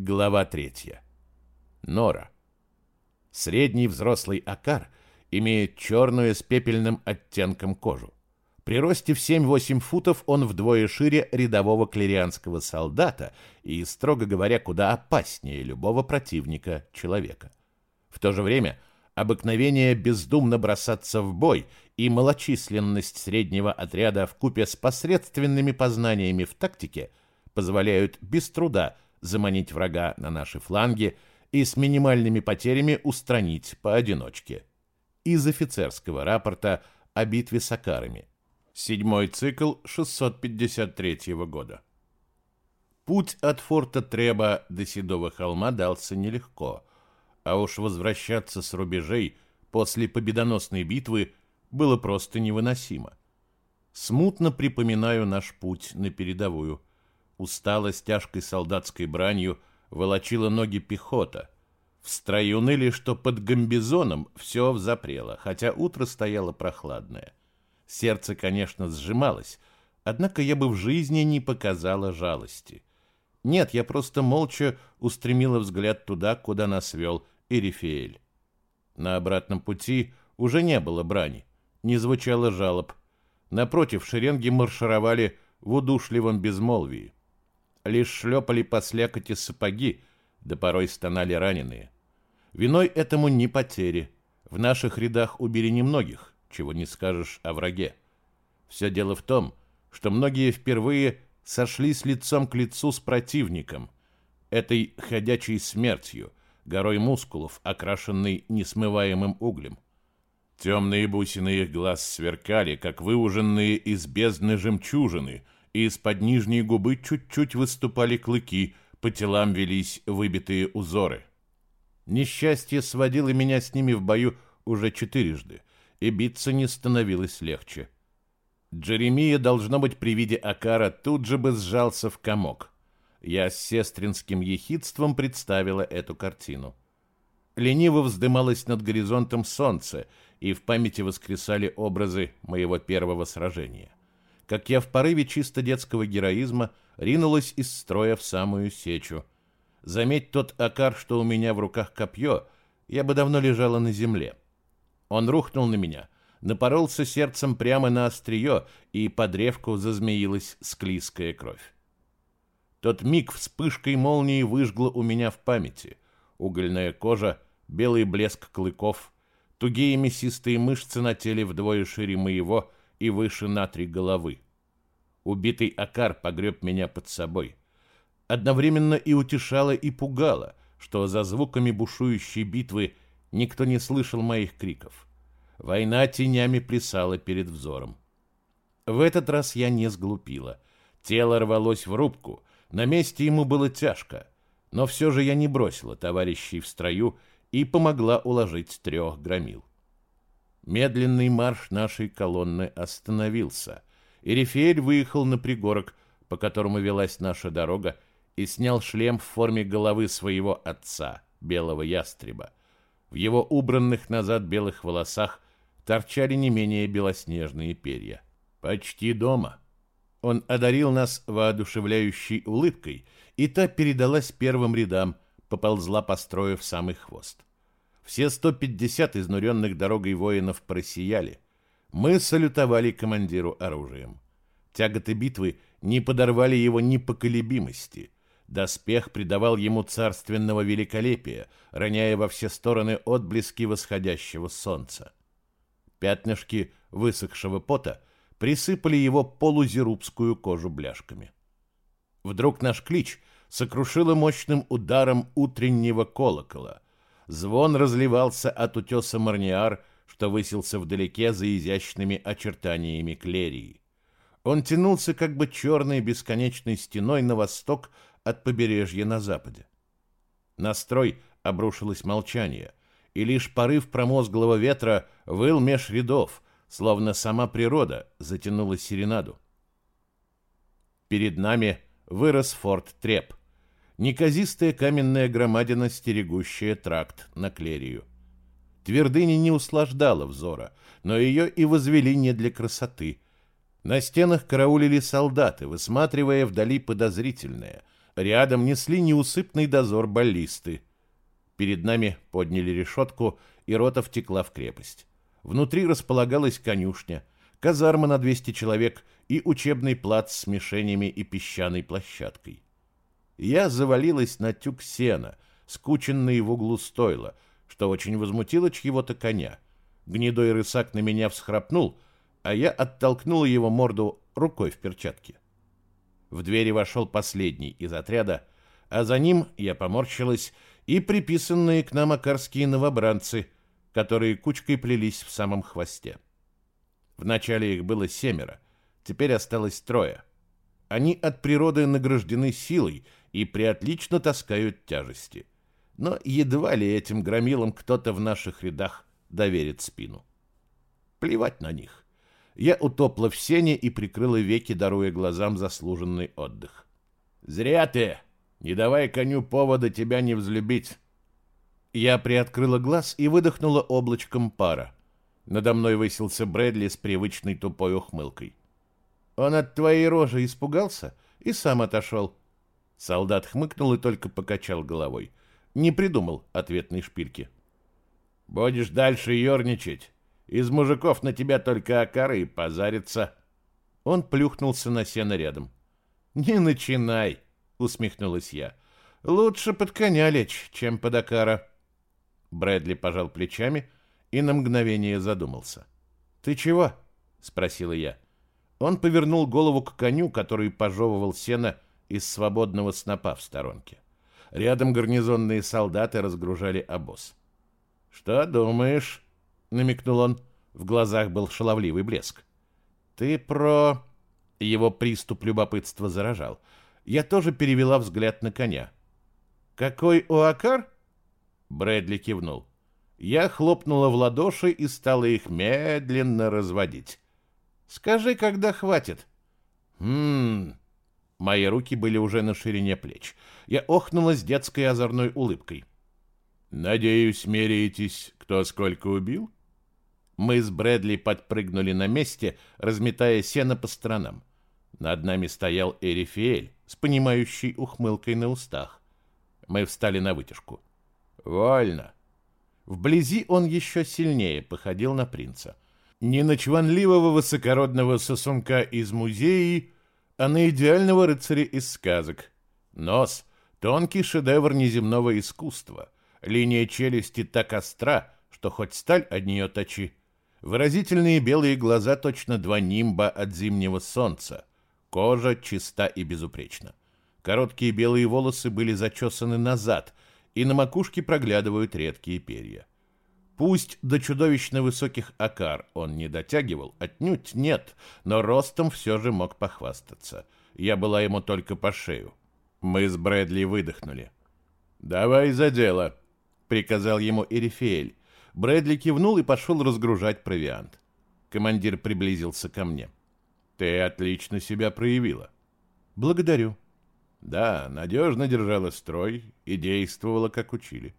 Глава третья. Нора. Средний взрослый акар имеет черную с пепельным оттенком кожу. При росте в 7-8 футов он вдвое шире рядового клерианского солдата и, строго говоря, куда опаснее любого противника человека. В то же время обыкновение бездумно бросаться в бой и малочисленность среднего отряда в купе с посредственными познаниями в тактике позволяют без труда заманить врага на наши фланги и с минимальными потерями устранить поодиночке. Из офицерского рапорта о битве с Акарами. Седьмой цикл 653 года. Путь от форта Треба до Седого холма дался нелегко, а уж возвращаться с рубежей после победоносной битвы было просто невыносимо. Смутно припоминаю наш путь на передовую – Устала с тяжкой солдатской бранью, волочила ноги пехота. В строю ныли, что под гамбизоном все взапрело, хотя утро стояло прохладное. Сердце, конечно, сжималось, однако я бы в жизни не показала жалости. Нет, я просто молча устремила взгляд туда, куда нас вел Эрифеэль. На обратном пути уже не было брани, не звучало жалоб. Напротив, шеренги маршировали в удушливом безмолвии лишь шлепали по слякоти сапоги, да порой стонали раненые. Виной этому не потери. В наших рядах убили немногих, чего не скажешь о враге. Все дело в том, что многие впервые сошлись лицом к лицу с противником, этой ходячей смертью, горой мускулов, окрашенной несмываемым углем. Темные бусины их глаз сверкали, как выуженные из бездны жемчужины — из-под нижней губы чуть-чуть выступали клыки, по телам велись выбитые узоры. Несчастье сводило меня с ними в бою уже четырежды, и биться не становилось легче. Джеремия, должно быть, при виде Акара тут же бы сжался в комок. Я с сестринским ехидством представила эту картину. Лениво вздымалось над горизонтом солнце, и в памяти воскресали образы моего первого сражения как я в порыве чисто детского героизма ринулась из строя в самую сечу. Заметь тот акар, что у меня в руках копье, я бы давно лежала на земле. Он рухнул на меня, напоролся сердцем прямо на острие, и под древку зазмеилась склизкая кровь. Тот миг вспышкой молнии выжгло у меня в памяти. Угольная кожа, белый блеск клыков, тугие мясистые мышцы на теле вдвое шире моего — и выше на три головы. Убитый Акар погреб меня под собой. Одновременно и утешало, и пугало, что за звуками бушующей битвы никто не слышал моих криков. Война тенями плясала перед взором. В этот раз я не сглупила. Тело рвалось в рубку, на месте ему было тяжко, но все же я не бросила товарищей в строю и помогла уложить трех громил. Медленный марш нашей колонны остановился. Эрифеэль выехал на пригорок, по которому велась наша дорога, и снял шлем в форме головы своего отца, белого ястреба. В его убранных назад белых волосах торчали не менее белоснежные перья. «Почти дома». Он одарил нас воодушевляющей улыбкой, и та передалась первым рядам, поползла по строю в самый хвост. Все 150 изнуренных дорогой воинов просияли. Мы салютовали командиру оружием. Тяготы битвы не подорвали его непоколебимости. Доспех придавал ему царственного великолепия, роняя во все стороны отблески восходящего солнца. Пятнышки высохшего пота присыпали его полузерубскую кожу бляшками. Вдруг наш клич сокрушило мощным ударом утреннего колокола — Звон разливался от утеса Марниар, что высился вдалеке за изящными очертаниями Клерии. Он тянулся как бы черной бесконечной стеной на восток от побережья на западе. На строй обрушилось молчание, и лишь порыв промозглого ветра выл меж рядов, словно сама природа затянула серенаду. Перед нами вырос форт Треп неказистая каменная громадина, стерегущая тракт на Клерию. Твердыня не услаждала взора, но ее и возвели не для красоты. На стенах караулили солдаты, высматривая вдали подозрительное, Рядом несли неусыпный дозор баллисты. Перед нами подняли решетку, и рота втекла в крепость. Внутри располагалась конюшня, казарма на 200 человек и учебный плац с мишенями и песчаной площадкой. Я завалилась на тюк сена, скученный в углу стойла, что очень возмутило чьего-то коня. Гнедой рысак на меня всхрапнул, а я оттолкнула его морду рукой в перчатке. В двери вошел последний из отряда, а за ним я поморщилась и приписанные к нам акарские новобранцы, которые кучкой плелись в самом хвосте. Вначале их было семеро, теперь осталось трое. Они от природы награждены силой и приотлично таскают тяжести. Но едва ли этим громилам кто-то в наших рядах доверит спину. Плевать на них. Я утопла в сене и прикрыла веки, даруя глазам заслуженный отдых. «Зря ты! Не давай коню повода тебя не взлюбить!» Я приоткрыла глаз и выдохнула облачком пара. Надо мной высился Брэдли с привычной тупой ухмылкой. «Он от твоей рожи испугался и сам отошел». Солдат хмыкнул и только покачал головой. Не придумал ответной шпильки. «Будешь дальше ерничать. Из мужиков на тебя только окары и позарится». Он плюхнулся на сено рядом. «Не начинай», — усмехнулась я. «Лучше под коня лечь, чем под окара». Брэдли пожал плечами и на мгновение задумался. «Ты чего?» — спросила я. Он повернул голову к коню, который пожевывал сено из свободного снопа в сторонке. Рядом гарнизонные солдаты разгружали обоз. «Что думаешь?» — намекнул он. В глазах был шаловливый блеск. «Ты про...» Его приступ любопытства заражал. Я тоже перевела взгляд на коня. «Какой уакар?» Брэдли кивнул. Я хлопнула в ладоши и стала их медленно разводить. «Скажи, когда хватит?» «Хм...» Мои руки были уже на ширине плеч. Я охнула с детской озорной улыбкой. «Надеюсь, меряетесь, кто сколько убил?» Мы с Брэдли подпрыгнули на месте, разметая сено по сторонам. Над нами стоял Эрифиэль с понимающей ухмылкой на устах. Мы встали на вытяжку. «Вольно!» Вблизи он еще сильнее походил на принца. Не высокородного сосунка из музея, а на идеального рыцаря из сказок. Нос — тонкий шедевр неземного искусства. Линия челюсти так остра, что хоть сталь от нее точи. Выразительные белые глаза точно два нимба от зимнего солнца. Кожа чиста и безупречна. Короткие белые волосы были зачесаны назад, и на макушке проглядывают редкие перья. Пусть до чудовищно высоких акар он не дотягивал, отнюдь нет, но ростом все же мог похвастаться. Я была ему только по шею. Мы с Брэдли выдохнули. «Давай за дело», — приказал ему Эрифеэль, Брэдли кивнул и пошел разгружать провиант. Командир приблизился ко мне. «Ты отлично себя проявила». «Благодарю». «Да, надежно держала строй и действовала, как учили.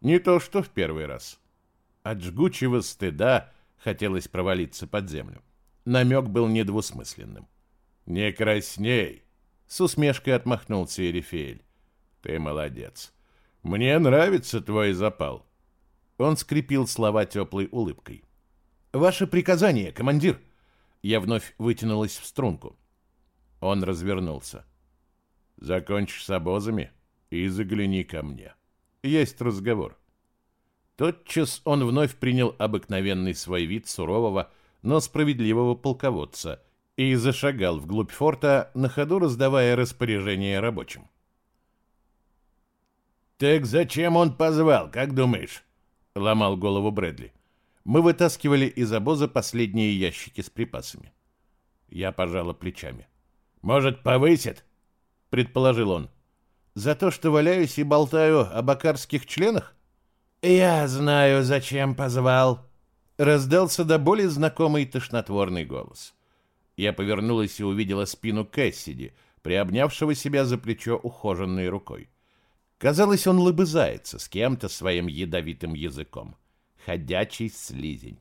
Не то, что в первый раз». От жгучего стыда хотелось провалиться под землю. Намек был недвусмысленным. «Не красней!» — с усмешкой отмахнулся Эрифеэль. «Ты молодец. Мне нравится твой запал. Он скрепил слова теплой улыбкой. «Ваше приказание, командир!» Я вновь вытянулась в струнку. Он развернулся. «Закончишь с обозами и загляни ко мне. Есть разговор». Тотчас он вновь принял обыкновенный свой вид сурового, но справедливого полководца и зашагал вглубь форта, на ходу раздавая распоряжения рабочим. «Так зачем он позвал, как думаешь?» ломал голову Брэдли. Мы вытаскивали из обоза последние ящики с припасами. Я пожала плечами. «Может, повысит?» — предположил он. «За то, что валяюсь и болтаю о бакарских членах?» «Я знаю, зачем позвал», — раздался до боли знакомый тошнотворный голос. Я повернулась и увидела спину Кэссиди, приобнявшего себя за плечо ухоженной рукой. Казалось, он лыбызается с кем-то своим ядовитым языком. Ходячий слизень.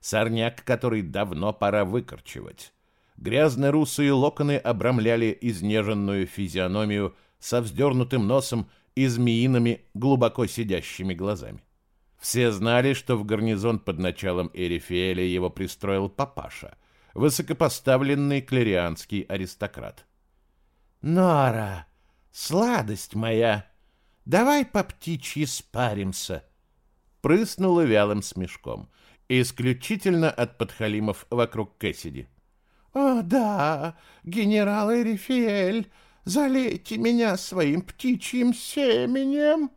Сорняк, который давно пора выкорчевать. Грязно-русые локоны обрамляли изнеженную физиономию со вздернутым носом и змеиными, глубоко сидящими глазами. Все знали, что в гарнизон под началом Эрифиэля его пристроил папаша, высокопоставленный клерианский аристократ. «Нора, сладость моя, давай по птичьи спаримся!» Прыснула вялым смешком, исключительно от подхалимов вокруг Кэссиди. «О, да, генерал Эрифиэль, залейте меня своим птичьим семенем!»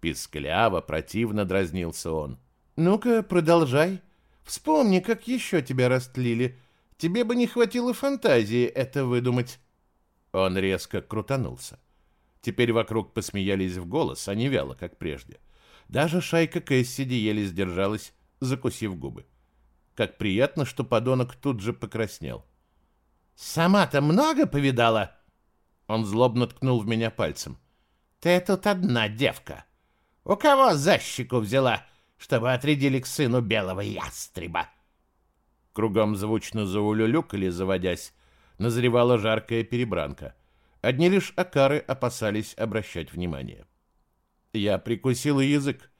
Пискляво, противно дразнился он. «Ну-ка, продолжай. Вспомни, как еще тебя растлили. Тебе бы не хватило фантазии это выдумать». Он резко крутанулся. Теперь вокруг посмеялись в голос, а не вяло, как прежде. Даже шайка Кэссиди еле сдержалась, закусив губы. Как приятно, что подонок тут же покраснел. «Сама-то много повидала?» Он злобно ткнул в меня пальцем. «Ты тут одна девка. У кого за щеку взяла, чтобы отрядили к сыну белого ястреба?» Кругом звучно заулюлюкали, заводясь, назревала жаркая перебранка. Одни лишь акары опасались обращать внимание. Я прикусила язык.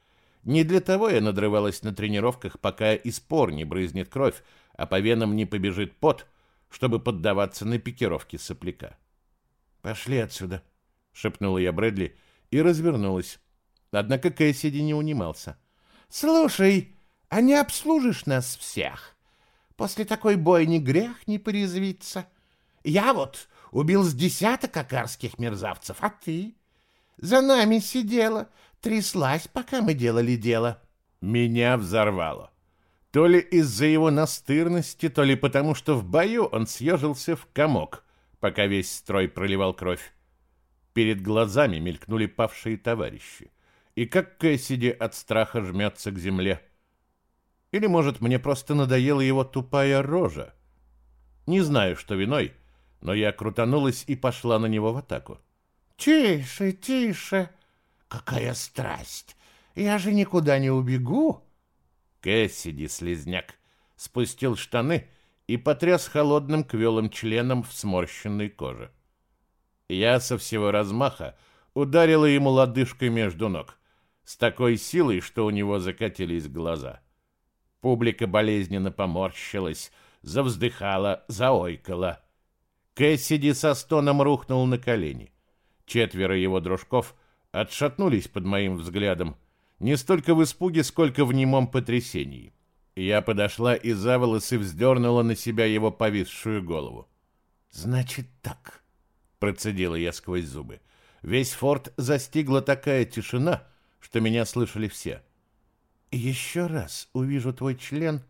Не для того я надрывалась на тренировках, пока из пор не брызнет кровь, а по венам не побежит пот, чтобы поддаваться на пикировки сопляка. «Пошли отсюда», — шепнула я Брэдли и развернулась. Однако Кэссиди не унимался. «Слушай, а не обслужишь нас всех? После такой бойни грех не порезвиться. Я вот убил с десяток акарских мерзавцев, а ты? За нами сидела, тряслась, пока мы делали дело». Меня взорвало. То ли из-за его настырности, то ли потому, что в бою он съежился в комок, пока весь строй проливал кровь. Перед глазами мелькнули павшие товарищи и как Кэссиди от страха жмется к земле. Или, может, мне просто надоела его тупая рожа. Не знаю, что виной, но я крутанулась и пошла на него в атаку. «Тише, тише! Какая страсть! Я же никуда не убегу!» Кэссиди, слезняк, спустил штаны и потряс холодным квелым членом в сморщенной коже. Я со всего размаха ударила ему лодыжкой между ног с такой силой, что у него закатились глаза. Публика болезненно поморщилась, завздыхала, заойкала. Кэссиди со стоном рухнул на колени. Четверо его дружков отшатнулись под моим взглядом, не столько в испуге, сколько в немом потрясении. Я подошла и за волосы вздернула на себя его повисшую голову. «Значит так», — процедила я сквозь зубы. Весь форт застигла такая тишина, что меня слышали все. «Еще раз увижу твой член,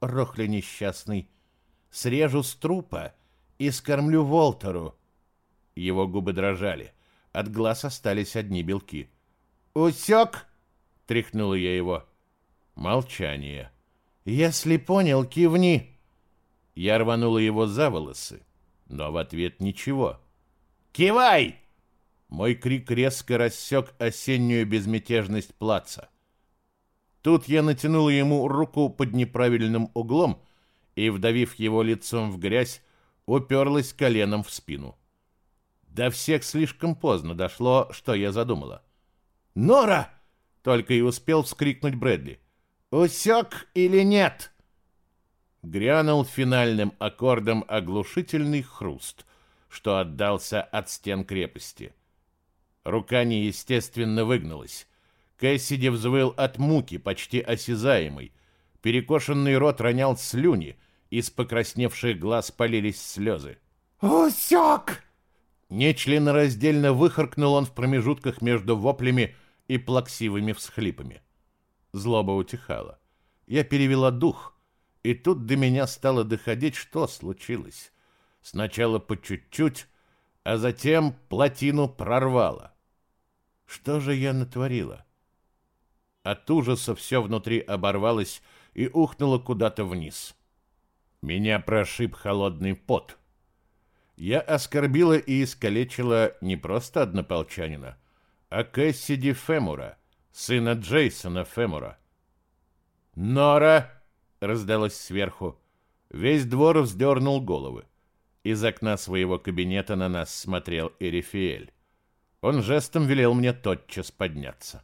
рохля несчастный, срежу с трупа и скормлю Волтеру». Его губы дрожали, от глаз остались одни белки. «Усек!» — тряхнула я его. Молчание. «Если понял, кивни!» Я рванула его за волосы, но в ответ ничего. «Кивай!» Мой крик резко рассек осеннюю безмятежность плаца. Тут я натянул ему руку под неправильным углом и, вдавив его лицом в грязь, уперлась коленом в спину. До всех слишком поздно дошло, что я задумала. «Нора!» — только и успел вскрикнуть Брэдли. «Усек или нет?» Грянул финальным аккордом оглушительный хруст, что отдался от стен крепости — Рука неестественно выгнулась. Кэссиди взвыл от муки, почти осязаемой. Перекошенный рот ронял слюни, из покрасневших глаз полились слезы. «Усек!» Нечленораздельно выхаркнул он в промежутках между воплями и плаксивыми всхлипами. Злоба утихала. Я перевела дух, и тут до меня стало доходить, что случилось. Сначала по чуть-чуть, а затем плотину прорвало. Что же я натворила? От ужаса все внутри оборвалось и ухнуло куда-то вниз. Меня прошиб холодный пот. Я оскорбила и искалечила не просто однополчанина, а Кэссиди Фемура, сына Джейсона Фемура. «Нора!» — раздалось сверху. Весь двор вздернул головы. Из окна своего кабинета на нас смотрел Эрифиэль. Он жестом велел мне тотчас подняться.